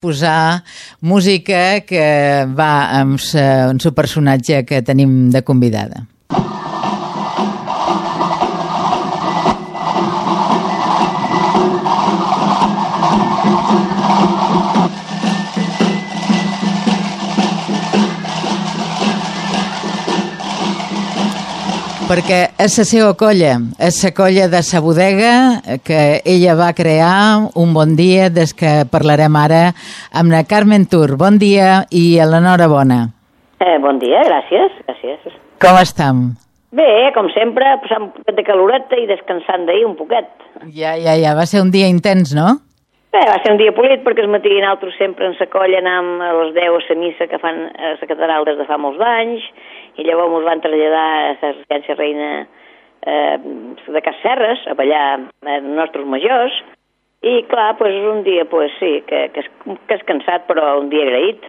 posar música que va amb el seu personatge que tenim de convidada. Perquè és la seva colla, és la colla de sa bodega que ella va crear un bon dia des que parlarem ara amb la Carmen Tur. Bon dia i l'enhorabona. Eh, bon dia, gràcies, gràcies. Com estem? Bé, com sempre, passant un poquet de caloreta i descansant d'ahir un poquet. Ja, ja, ja, va ser un dia intens, no? Bé, va ser un dia polit perquè es matí nosaltres sempre en sa colla anàvem a les 10 a la missa que fan a la catedral des de fa molts anys i llavors ens van traslladar a la residència reina eh, de Cas Serres, a ballar els nostres majors, i clar, pues, un dia, pues, sí, que, que, és, que és cansat, però un dia agraït.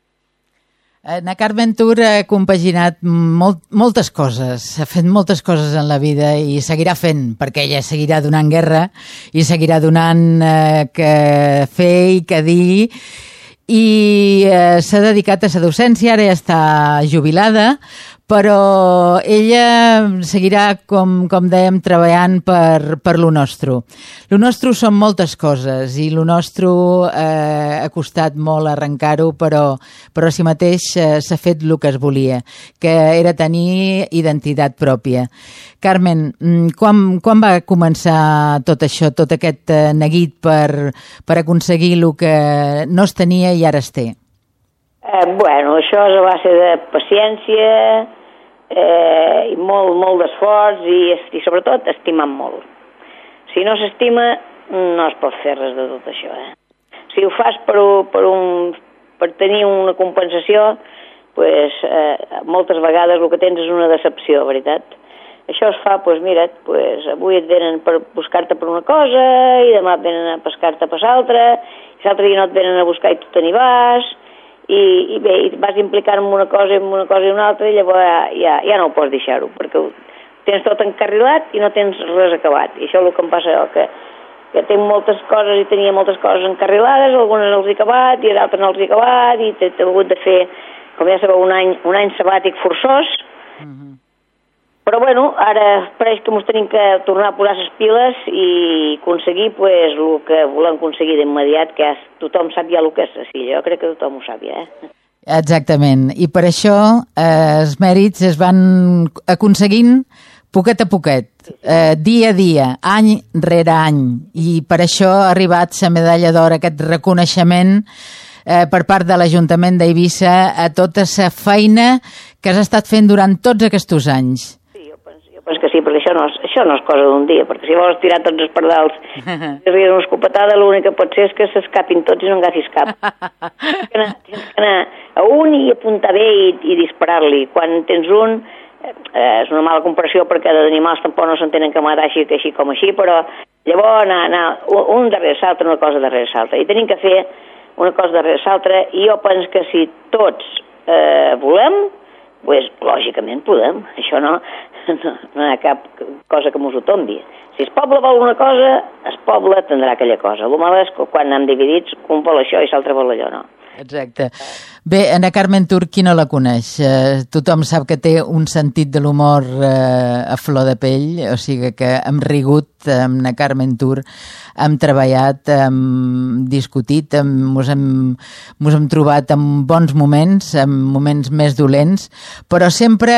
Na Carmen Tur ha compaginat molt, moltes coses, ha fet moltes coses en la vida i seguirà fent, perquè ella seguirà donant guerra i seguirà donant eh, que fer i que dir. I eh, s'ha dedicat a la docència, ara ja està jubilada, però ella seguirà, com, com dèiem, treballant per, per lo nostre. Lo nostre són moltes coses i lo nostre eh, ha costat molt arrencar-ho, però, però si mateix eh, s'ha fet el que es volia, que era tenir identitat pròpia. Carmen, mm, quan, quan va començar tot això, tot aquest eh, neguit per, per aconseguir el que no es tenia i ara es té? Eh, bueno, això és a base de paciència, eh, i molt, molt d'esforç i, i sobretot estimant molt. Si no s'estima, no es pot fer res de tot això. Eh? Si ho fas per, per, un, per tenir una compensació, pues, eh, moltes vegades el que tens és una decepció, veritat. Això es fa, doncs mira't, pues, avui et venen per buscar-te per una cosa, i demà et venen a pescar-te per l'altra, i l'altre dia no et venen a buscar i tu te n'hi vas, i, i bé, i vas implicar en una cosa, en una cosa i una altra, i llavors ja, ja, no ho pots deixar-ho, perquè tens tot encarrilat i no tens res acabat. I això és el que em passa jo, que, que tinc moltes coses i tenia moltes coses encarrilades, algunes els he acabat i d'altres no els he acabat, i t'he hagut de fer, com ja sabeu, un any, un any sabàtic forçós. Però bueno, ara pareix que ens tenim que tornar a posar les piles i aconseguir pues, el que volem aconseguir d'immediat, que és, tothom sap ja el que és sí, jo crec que tothom ho sap ja. Eh? Exactament, i per això eh, els mèrits es van aconseguint poquet a poquet, eh, dia a dia, any rere any, i per això ha arribat la medalla d'or, aquest reconeixement eh, per part de l'Ajuntament d'Eivissa a tota la feina que has estat fent durant tots aquests anys. Pues que sí, perquè això no és, això no és cosa d'un dia, perquè si vols tirar tots els pardals i riure una escopetada, l'únic que pot ser és que s'escapin tots i no agafis cap. tens, que anar, tens que anar a un i apuntar bé i, i disparar-li. Quan tens un, eh, és una mala comparació perquè d'animals tampoc no s'entenen que matar així, que així com així, però llavors anar, anar un darrere l'altre, una cosa darrere l'altra. I tenim que fer una cosa darrere l'altra, i jo penso que si tots eh, volem, pues, lògicament podem. Això no, no, no hi ha cap cosa que mos ho tombi. Si el poble vol una cosa, el poble tindrà aquella cosa. El mal és quan anem dividits, un vol això i l'altre vol allò, no. Exacte. Bé, Ana Carmen Tur, qui no la coneix? Eh, tothom sap que té un sentit de l'humor eh, a flor de pell, o sigui que hem rigut amb Ana Carmen Tur, hem treballat, hem discutit, hem, mos, hem, mos hem trobat en bons moments, en moments més dolents, però sempre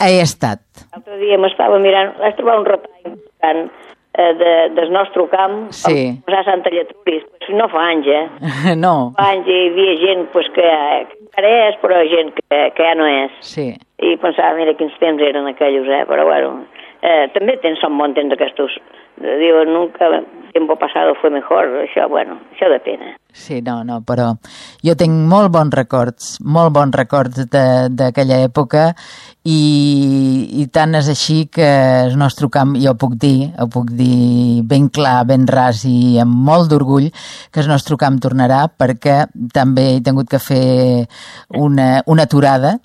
he estat. L'altre dia m'estava mirant, vaig trobar un retall tant, eh, de, del nostre camp sí. a posar Santa Lletruris. Pues no fa anys, eh? No. Fa anys hi havia gent pues, que, que ara és, però gent que, que ja no és. Sí. I pensava, mira quins temps eren aquells, eh? Però bueno, eh, també tens son bon temps aquests. Diu, nunca tiempo pasado fue mejor. Això, bueno, això depèn. Eh? Sí, no, no, però jo tinc molt bons records, molt bons records d'aquella època i, i tant és així que el nostre camp, jo puc dir, ho puc dir ben clar, ben ras i amb molt d'orgull, que el nostre camp tornarà perquè també he tingut que fer una, una aturada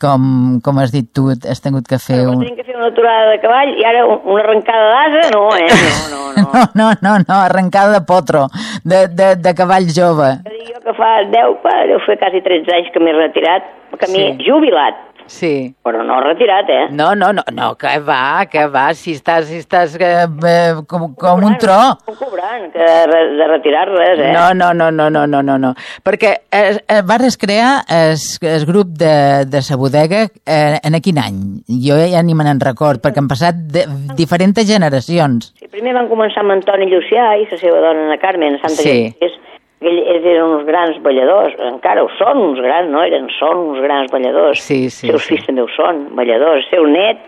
Com, com has dit tu, has tingut que fer Però un... tenim que fer una aturada de cavall i ara un- una arrencada d'asa, no, eh? No, no, no. No, no, no, no, arrencada de potro, de, de, de cavall jove. Jo que fa 10, va, deu fer quasi 13 anys que m'he retirat, que m'he Sí. jubilat, Sí. però no retirat, eh? No, no, no, no, que va, que va, si estàs, si estàs eh, eh, com, com un tro. No cobrant, que de, retirar res, eh? No, no, no, no, no, no, no, no. Perquè eh, eh, vas crear el, el grup de, de sa bodega eh, en quin any? Jo ja ni me n'en record, perquè han passat de, diferents generacions. Sí, primer van començar amb Antoni Llucià i la seva dona Ana Carmen, Santa Sí. Lluís. Ells, eren uns grans balladors, encara ho són uns grans, no? Eren, són uns grans balladors. Sí, sí, Seus sí. fills també ho són, balladors, seu net.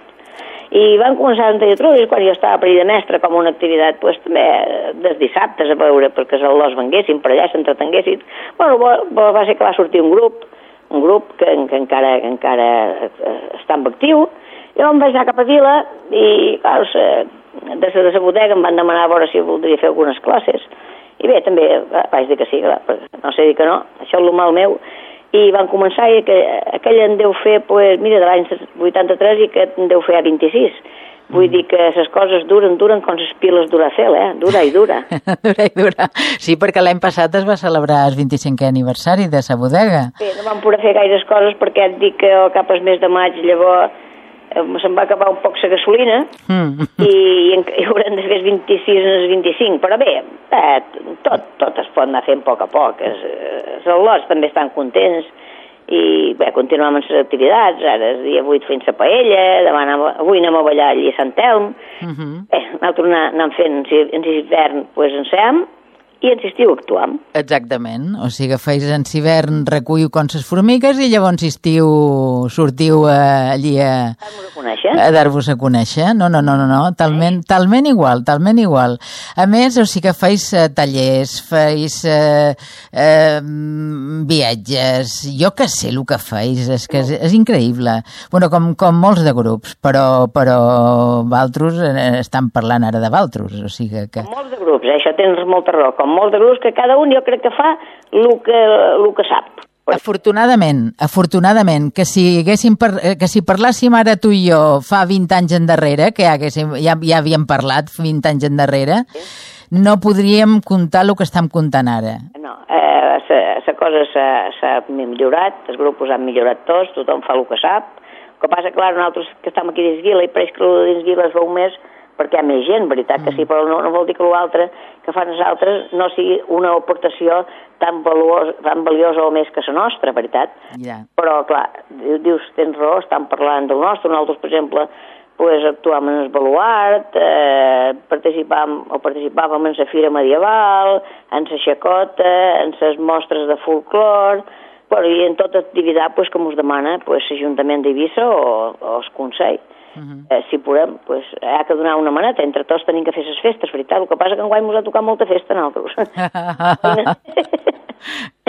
I van començar a Lluís quan jo estava perill de mestre com una activitat, pues, també eh, des dissabtes a veure perquè els al·los venguessin per allà, s'entretenguessin. Bueno, va, va ser que va sortir un grup, un grup que, que encara, que encara eh, està en actiu, jo em vaig anar cap a Vila i, clar, des de la bodega em van demanar a veure si voldria fer algunes classes. I bé, també va, vaig dir que sí, clar, no sé dir que no, això és el mal meu. I van començar i que, aquell en deu fer, pues, mira, de l'any 83 i aquest en deu fer a 26. Vull dir que les coses duren, duren com les piles Duracell, eh? Dura i dura. dura i dura. Sí, perquè l'any passat es va celebrar el 25è aniversari de sa bodega. Bé, no vam poder fer gaires coses perquè et dic que al cap al mes de maig llavors eh, se'm va acabar un poc la gasolina Mm. i, i, en- i haurem de fer el 26 en el 25, però bé, eh, tot, tot es pot anar fent a poc a poc. Els, els al·lots també estan contents i bé, continuem amb les activitats, ara és dia 8 fent la paella, demà anem, a- avui anem a ballar allí a Sant Elm, Mhm. bé, nosaltres anar, anem fent en, en hivern pues, en SEM i en estiu actuam. Exactament, o sigui, feis en hivern recullo com ses formigues i llavors estiu sortiu eh, allí a, Vam a conèixer? A dar-vos a conèixer. No, no, no, no, no. Talment, talment igual, talment igual. A més, o sigui que feis eh, tallers, feis eh, eh, viatges, jo que sé el que feis, és que és, és increïble. bueno, com, com molts de grups, però, però Valtros eh, estan parlant ara de Valtros, o sigui que... Com molts de grups, eh? això tens molta raó, com molts de grups que cada un jo crec que fa el que, el que sap. Afortunadament, afortunadament, que si, haguéssim par eh, que si parlàssim ara tu i jo fa 20 anys endarrere, que ja, haguéssim, ja, ja havíem parlat 20 anys endarrere, no podríem contar el que estem contant ara. No, eh, la cosa s'ha- millorat, els grups han millorat tots, tothom fa el que sap. El que passa, clar, nosaltres que estem aquí dins Vila, i pareix que dins Vila es veu més perquè hi ha més gent, veritat que sí, però no, no vol dir que l'altre que fan els altres no sigui una aportació tan, valuosa, tan valiosa o més que la nostra, veritat. Ja. Però, clar, diu- dius, tens raó, estan parlant del nostre. Nosaltres, per exemple, pues, actuàvem en el baluart, eh, participàvem, o participàvem en la fira medieval, en la xacota, en les mostres de folclor, bueno, i en tota activitat pues, que ens demana pues, l'Ajuntament d'Eivissa o, o el Consell. Uh -huh. eh, si podem, pues, ha que donar una maneta, entre tots tenim que fer les festes, veritat, el que passa que enguany ens ha tocat molta festa nosaltres.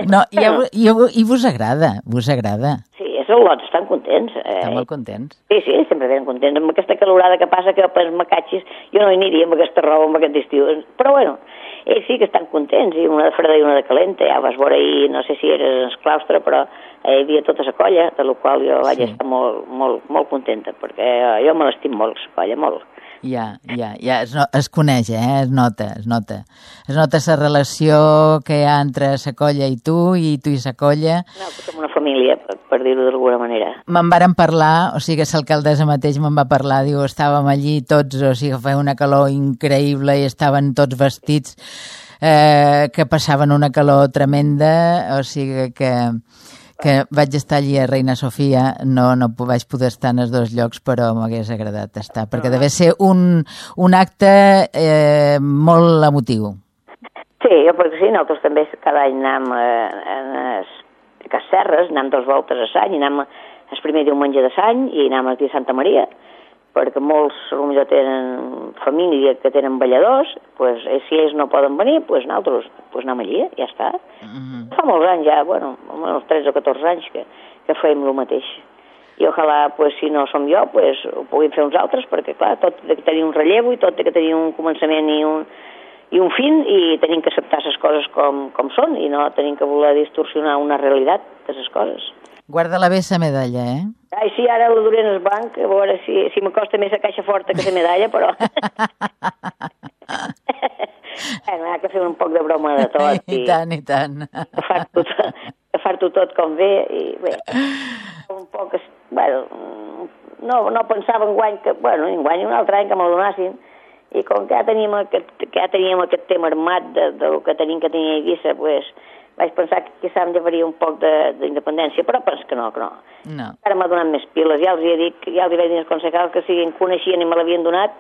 No, i, a, i, a, i vos agrada, vos agrada. sí, és el lot, estan contents. Eh? Esteu molt contents. Sí, sí, sempre ben contents. Amb aquesta calorada que passa que pels macatxis jo no hi aniria amb aquesta roba amb aquest estiu. Però bueno, ells sí que estan contents, i una de freda i una de calenta. Ja vas veure ahir, no sé si eres en claustre, però eh, hi havia tota la colla, de la qual jo vaig Sí. estar molt, molt, molt contenta, perquè jo me l'estim molt, la colla, molt. Ja, ja, ja, es, no, es coneix, eh? es nota, es nota. Es nota la relació que hi ha entre la colla i tu, i tu i la colla. No, una família, per, per dir-ho d'alguna manera. Me'n varen parlar, o sigui que l'alcaldessa mateix me'n va parlar, diu, estàvem allí tots, o sigui que feia una calor increïble i estaven tots vestits eh, que passaven una calor tremenda, o sigui que que vaig estar allí a Reina Sofia, no, no vaig poder estar en els dos llocs, però m'hagués agradat estar, perquè devia ser un, un acte eh, molt emotiu. Sí, jo perquè sí, nosaltres també cada any anem eh, a les Casserres, anem dos voltes a Sany, i anem el primer diumenge de Sany i anem el dia de Santa Maria, perquè molts potser tenen família que tenen balladors, pues, eh, si ells no poden venir, pues nosaltres pues anem allí, ja està. Mm Fa molts anys ja, bueno, uns 13 o 14 anys que, que fèiem el mateix. I ojalà, pues, si no som jo, pues, ho puguin fer uns altres, perquè, clar, tot té que tenir un relleu i tot té que tenir un començament i un, i un fin, i tenim que acceptar les coses com, com són, i no tenim que voler distorsionar una realitat de les coses. Guarda-la bé, sa medalla, eh? Ai, sí, ara la duré en el banc, a veure si, si m'acosta més a caixa forta que la medalla, però... bueno, ha que fer un poc de broma de tot. I, I tant, i tant. Agafar-t'ho tot, agafar tot com ve i bé, un poc... Bueno, no, no pensava en guany que... Bueno, en guany un altre any que me'l donassin i com que ja teníem aquest, que ja teníem aquest tema armat de, del que tenim que tenir a Eivissa, pues, vaig pensar que quizà em llevaria un poc d'independència, però pens que no, que no. No. Ara m'ha donat més piles, ja els hi he dit, ja els hi vaig dir als concejals que si em coneixien i me l'havien donat,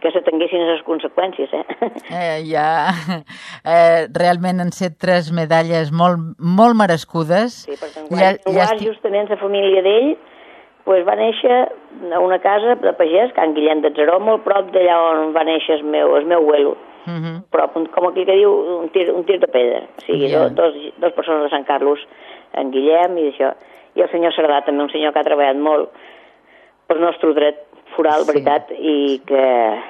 que se tinguessin les conseqüències, eh? eh ja, eh, realment han set tres medalles molt, molt merescudes. Sí, perquè en ja, ja estic... justament la família d'ell pues, va néixer a una casa de pagès, Can Guillem de Zeró, molt prop d'allà on va néixer el meu, el meu abuelo. Uh. -huh. Però, com aquí que diu, un tir, un tir de pedra. O sigui, yeah. dos, dos persones de Sant Carlos, en Guillem i això. I el senyor Cerdà, també un senyor que ha treballat molt pel nostre dret foral, sí. veritat, i que,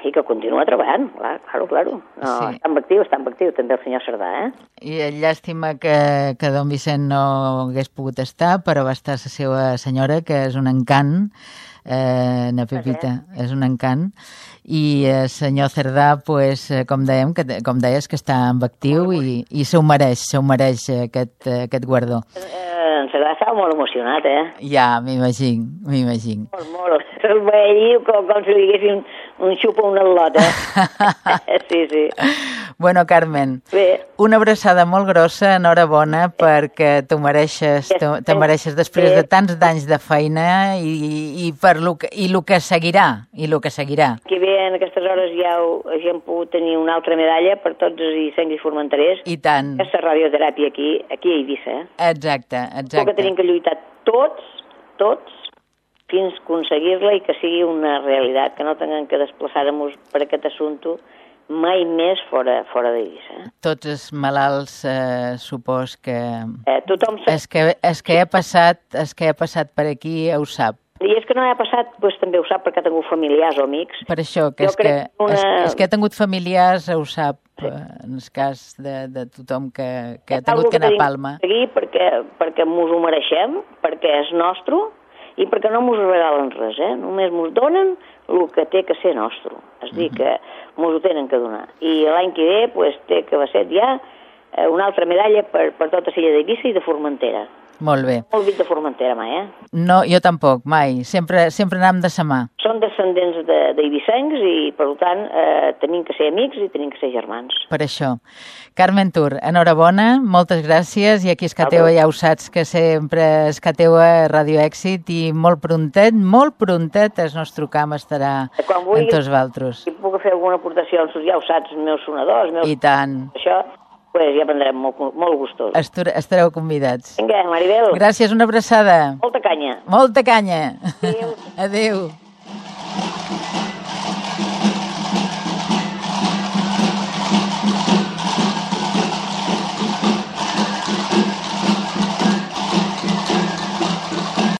i que continua treballant, clar, claro, claro. No, sí. Està en actiu, està en actiu també el senyor Cerdà, eh? I llàstima que, que don Vicent no hagués pogut estar, però va estar la seva senyora, que és un encant, eh, na Pepita, sí. és un encant, i el eh, senyor Cerdà, pues, eh, com dèiem, que, com deies, que està en actiu i, i se ho mereix, se ho mereix aquest, aquest guardó. Eh, Cerdà estava molt emocionat, eh? Ja, m'imagino, m'imagino. Molt, molt. El veia com, com si li un xup o un al·lot, eh? sí, sí. Bueno, Carmen, Bé. una abraçada molt grossa, enhorabona, perquè t'ho mereixes, te mereixes després de tants d'anys de feina i, i, per lo que, i lo que seguirà, i lo que seguirà. Que bé, en aquestes hores ja hem pogut tenir una altra medalla per tots els i formenterers. I tant. Aquesta radioteràpia aquí, aquí a Eivissa, eh? Exacte, exacte. Però que tenim que lluitar tots, tots, fins aconseguir-la i que sigui una realitat, que no tinguem que desplaçar-nos per aquest assumpte mai més fora, fora d'Eivissa. Eh? Tots els malalts, eh, supos que... Eh, tothom sap... És que, és que ha passat, és que ha passat per aquí, ho sap. Que no ha passat, doncs també ho sap perquè ha tingut familiars o amics. Per això, que, és que, una... és, és que ha tingut familiars, ho sap, sí. en el cas de, de tothom que, que ha tingut que anar a Palma. Seguir perquè, perquè mos ho mereixem, perquè és nostre, i perquè no mos regalen res, eh? Només mos donen el que té que ser nostre. És dir, que mos ho tenen que donar. I l'any que ve pues, té que va ser ja eh, una altra medalla per, per tota l'illa d'Eivissa i de Formentera. Molt bé. Molt vist de Formentera mai, eh? No, jo tampoc, mai. Sempre, sempre anàvem de sa mà. Són descendents d'Eivissencs de, i, per tant, eh, tenim que ser amics i tenim que ser germans. Per això. Carmen Tur, enhorabona, moltes gràcies, i aquí es que teu ja ho saps que sempre es que teu a Radio Èxit i molt prontet, molt prontet el nostre camp estarà Quan vulguis, en tots valtros. Si puc fer alguna aportació, ja ho saps, els meus sonadors, els meus... I tant. Això, pues ja prendrem molt, molt gustós. Estar, estareu convidats. Vinga, Maribel. Gràcies, una abraçada. Molta canya. Molta canya. Adéu. Adéu.